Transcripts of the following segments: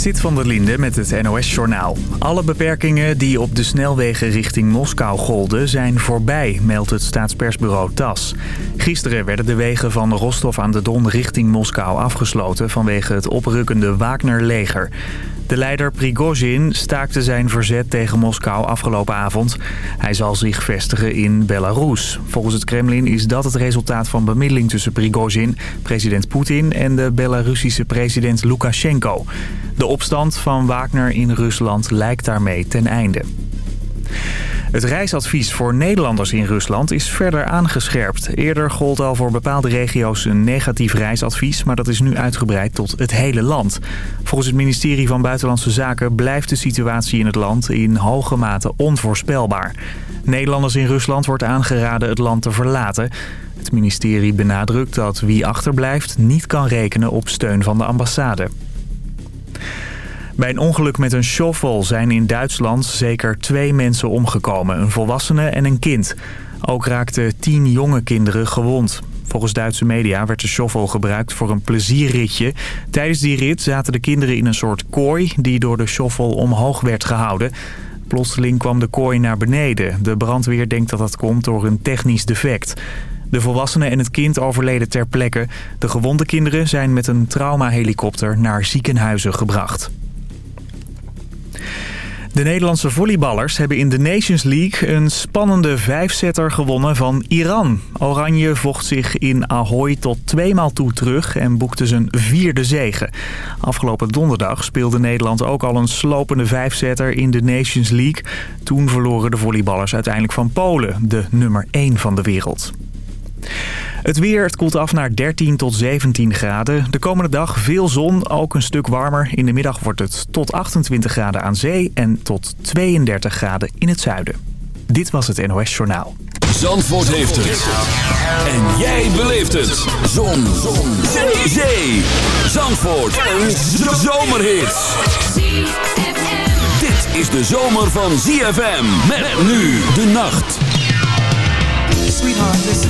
Sit van der Linde met het NOS-journaal. Alle beperkingen die op de snelwegen richting Moskou golden zijn voorbij, meldt het staatspersbureau TAS. Gisteren werden de wegen van Rostov aan de Don richting Moskou afgesloten vanwege het oprukkende Wagner-leger. De leider Prigozhin staakte zijn verzet tegen Moskou afgelopen avond. Hij zal zich vestigen in Belarus. Volgens het Kremlin is dat het resultaat van bemiddeling tussen Prigozhin, president Poetin en de Belarusische president Lukashenko. De opstand van Wagner in Rusland lijkt daarmee ten einde. Het reisadvies voor Nederlanders in Rusland is verder aangescherpt. Eerder gold al voor bepaalde regio's een negatief reisadvies... maar dat is nu uitgebreid tot het hele land. Volgens het ministerie van Buitenlandse Zaken blijft de situatie in het land in hoge mate onvoorspelbaar. Nederlanders in Rusland wordt aangeraden het land te verlaten. Het ministerie benadrukt dat wie achterblijft niet kan rekenen op steun van de ambassade. Bij een ongeluk met een shovel zijn in Duitsland zeker twee mensen omgekomen. Een volwassene en een kind. Ook raakten tien jonge kinderen gewond. Volgens Duitse media werd de shovel gebruikt voor een plezierritje. Tijdens die rit zaten de kinderen in een soort kooi die door de shovel omhoog werd gehouden. Plotseling kwam de kooi naar beneden. De brandweer denkt dat dat komt door een technisch defect. De volwassenen en het kind overleden ter plekke. De gewonde kinderen zijn met een traumahelikopter naar ziekenhuizen gebracht. De Nederlandse volleyballers hebben in de Nations League een spannende vijfsetter gewonnen van Iran. Oranje vocht zich in Ahoy tot tweemaal toe terug en boekte zijn vierde zege. Afgelopen donderdag speelde Nederland ook al een slopende vijfsetter in de Nations League. Toen verloren de volleyballers uiteindelijk van Polen, de nummer 1 van de wereld. Het weer, het koelt af naar 13 tot 17 graden. De komende dag veel zon, ook een stuk warmer. In de middag wordt het tot 28 graden aan zee en tot 32 graden in het zuiden. Dit was het NOS Journaal. Zandvoort heeft het. En jij beleeft het. Zon. zon. Zee. zee. Zandvoort. Een zomerhit. Dit is de zomer van ZFM. Met nu de nacht. Sweetheart,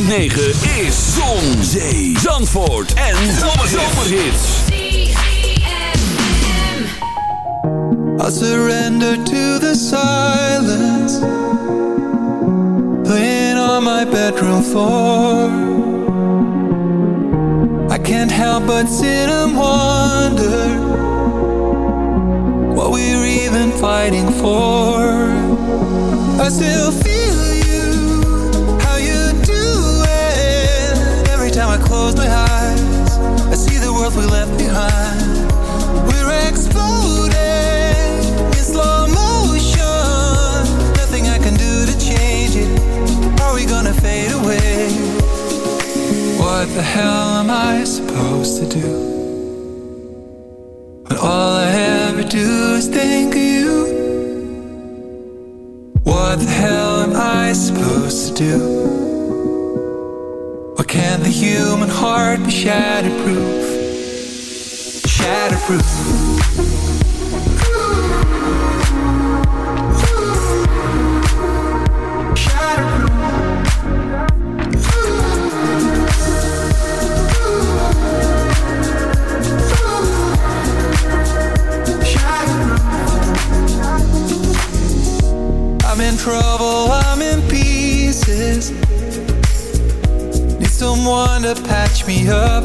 106.9 is Zon, Zee, Zandvoort en Zomerhits. I surrender to the silence. Playing on my bedroom floor I can't help but sit and wonder What we're even fighting for. I still feel the we left behind We're exploding in slow motion Nothing I can do to change it Are we gonna fade away? What the hell am I supposed to do? When all I ever do is think of you What the hell am I supposed to do? can the human heart be shatterproof? Shatterproof. Someone to patch me up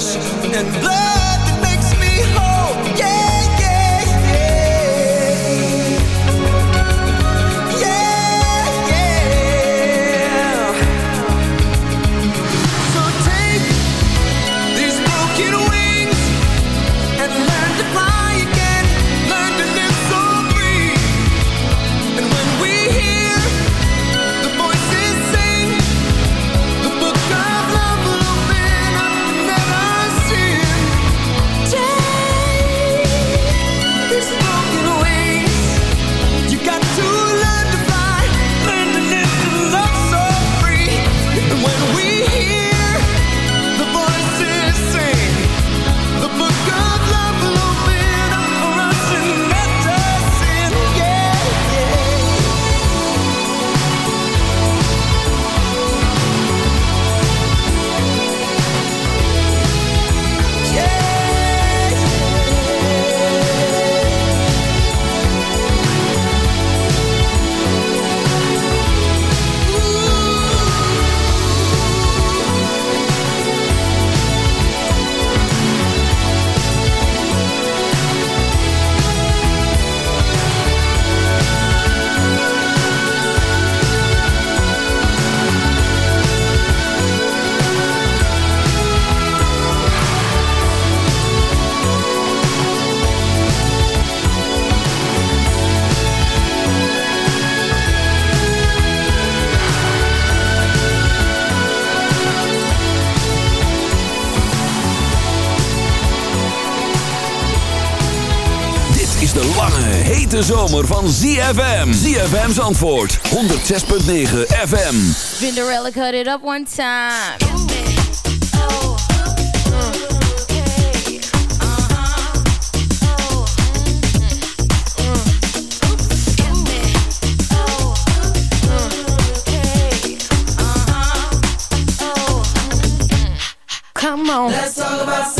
flesh and blood. Van ZFM. ZFM's antwoord, 106.9 FM. Cinderella cut it up one time. Come on. Let's talk about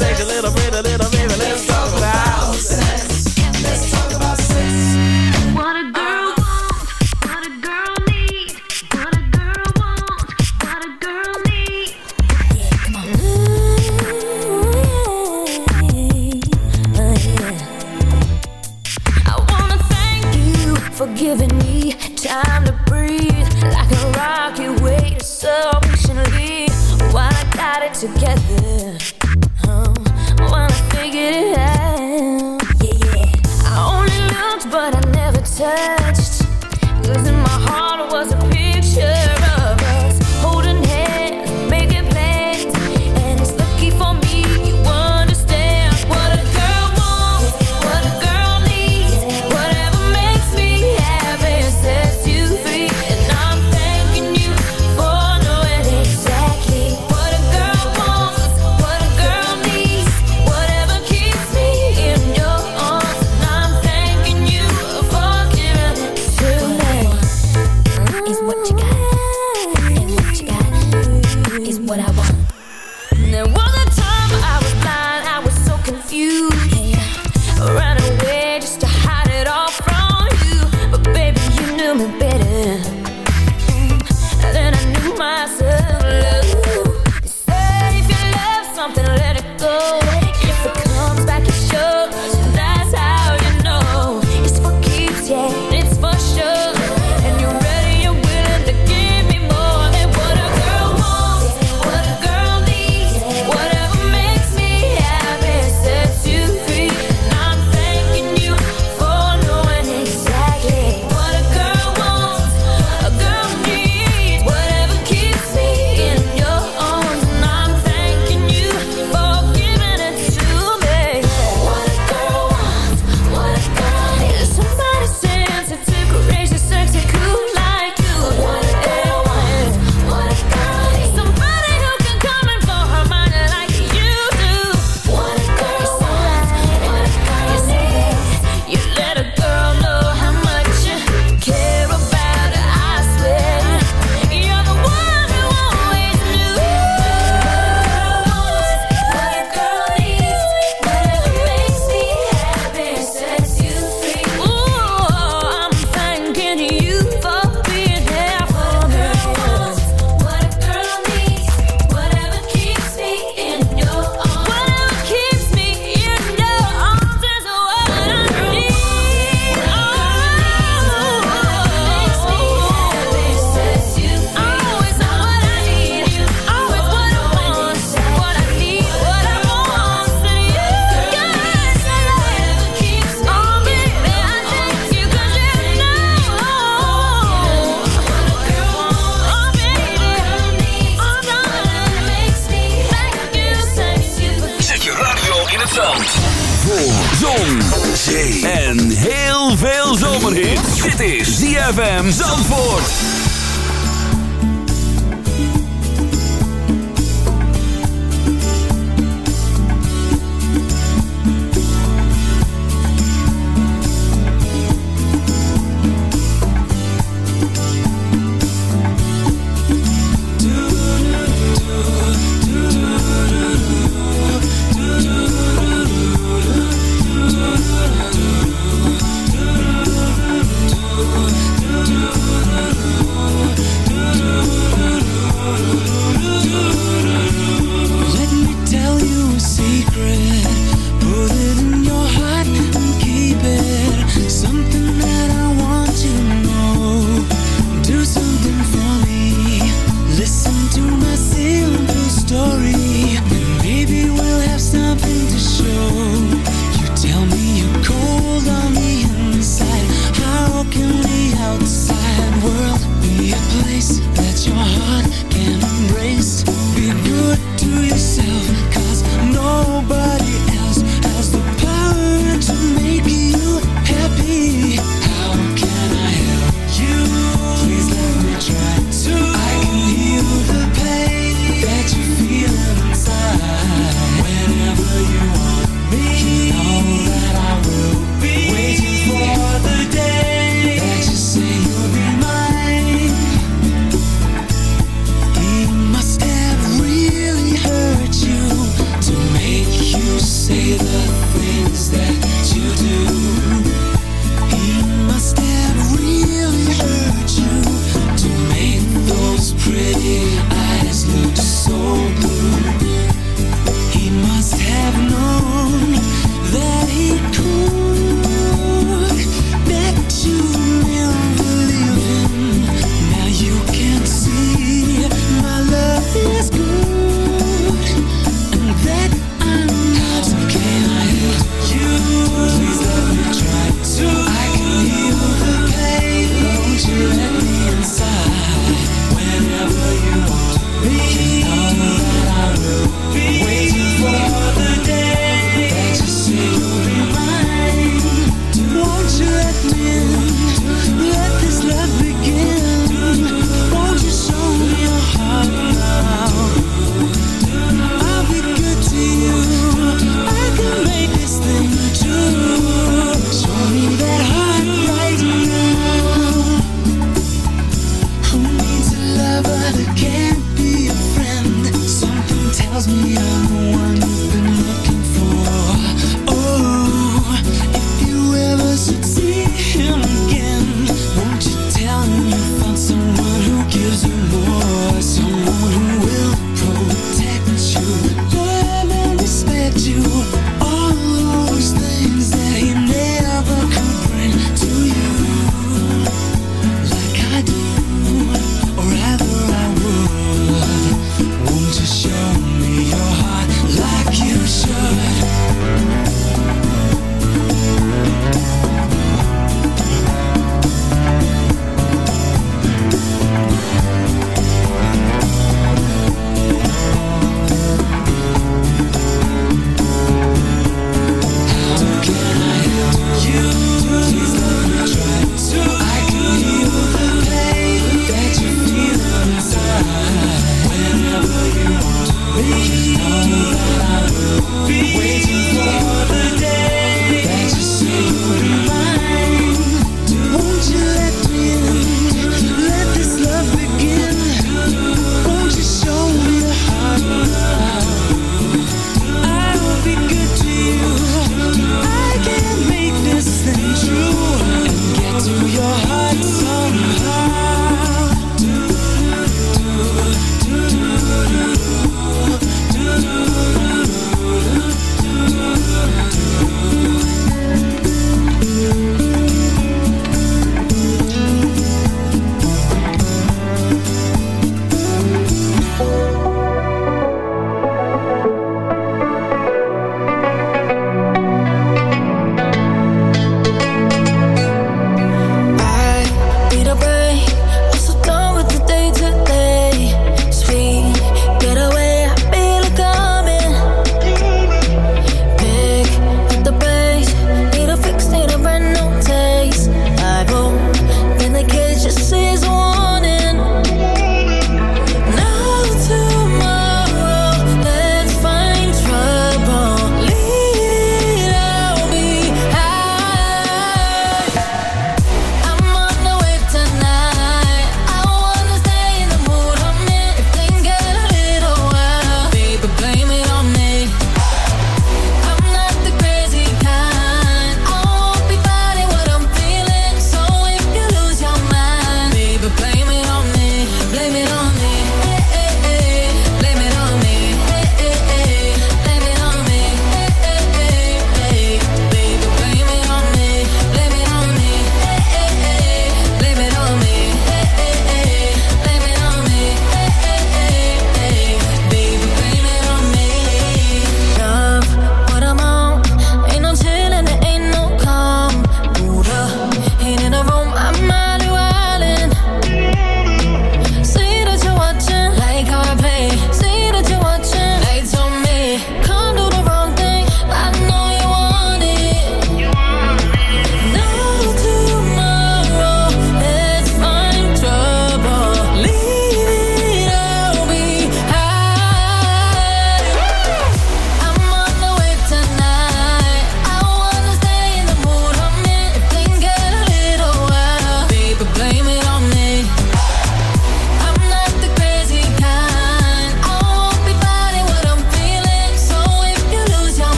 Talk about sex a little bit, a little baby. Let's talk about sex. Let's talk about sex. What a girl wants, what a girl needs, what a girl wants, what a girl needs. I wanna thank you for giving me time to breathe, like a rocket wave so patiently. While I got it together, while I figured it out, yeah, yeah. I only looked, but I never touched.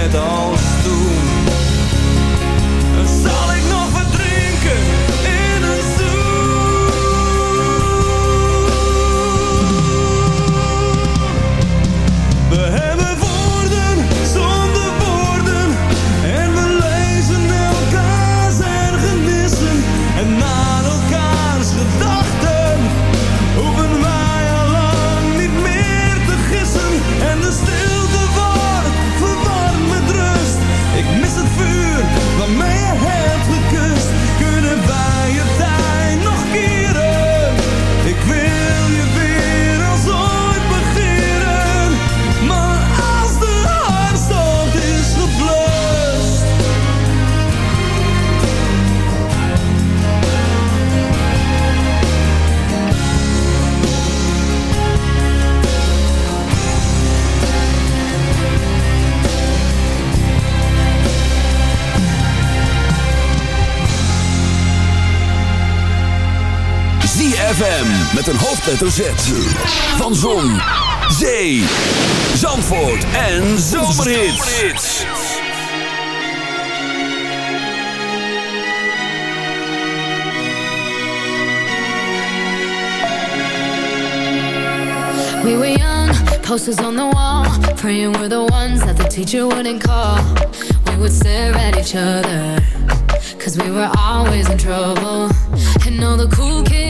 net als toen? Met een hoofdletter Z. Van Zon, Zee, Zandvoort en Zomerhits. We were young, posters on the wall, praying we're the ones that the teacher wouldn't call. We would stare at each other, cause we were always in trouble. And all the cool kids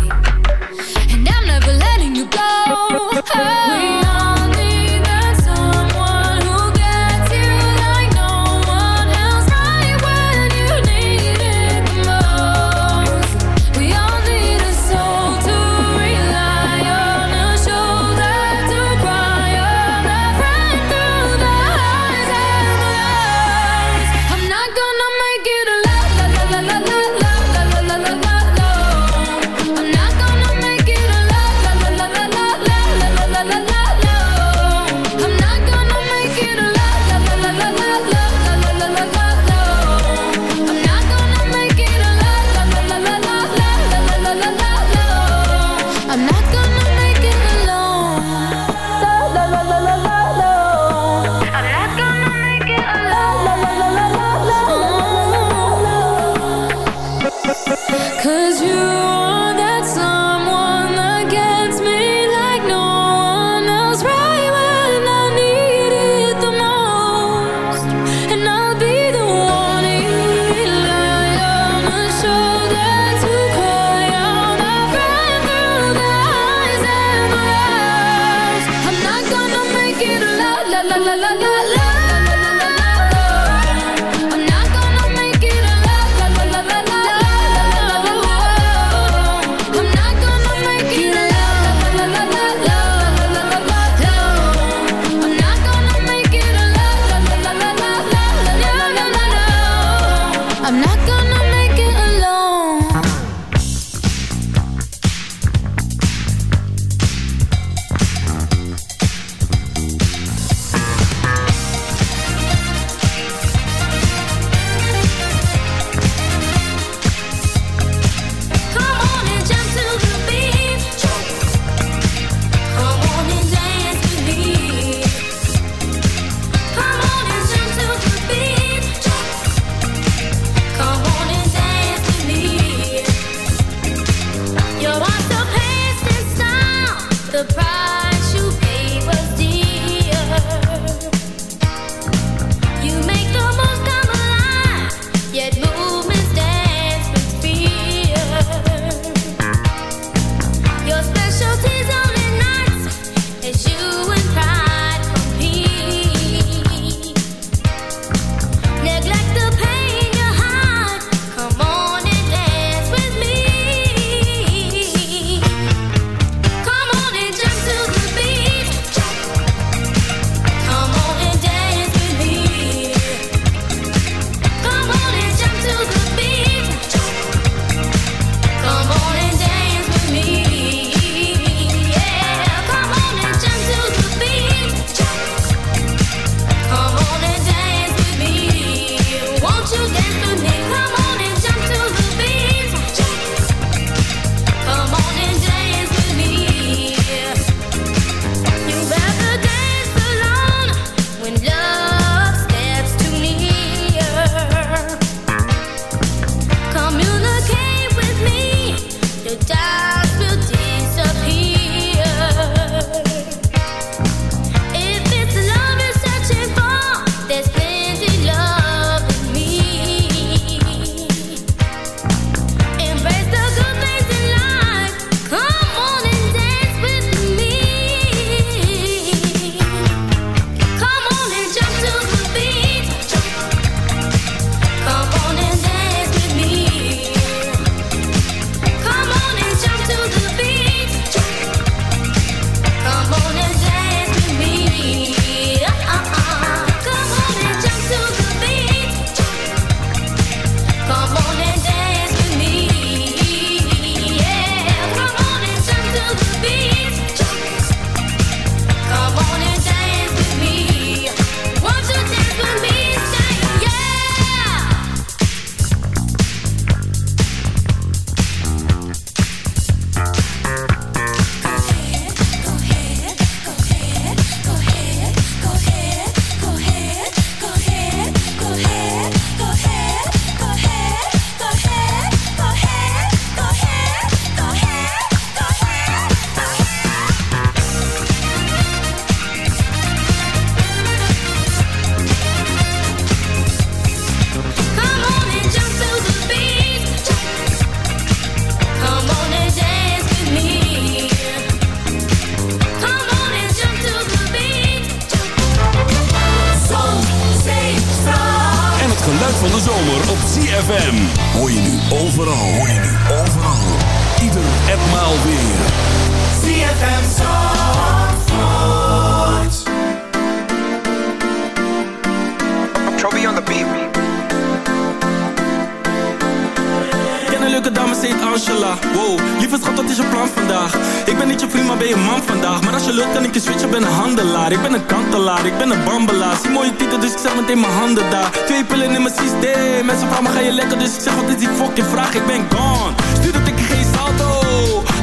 Meteen mijn handen daar. Twee pillen in mijn systeem. Mensen vragen me, ga je lekker? Dus ik zeg, wat is die fucking vraag? Ik ben gone. Stuur dat ik geen salto.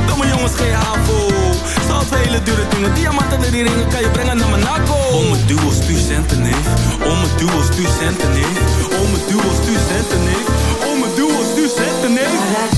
Domme jongens, geen havo. Zoals hele dure dingen. Diamanten en die ringen kan je brengen naar Monaco Om mijn duo, stuur centen, neef Om mijn duo, stuur centen, neef Om mijn duo, stuur centen, neef Om mijn duo, stuur centen, neef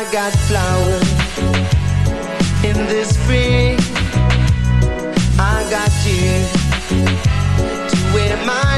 I got flowers in the spring. I got you to wear my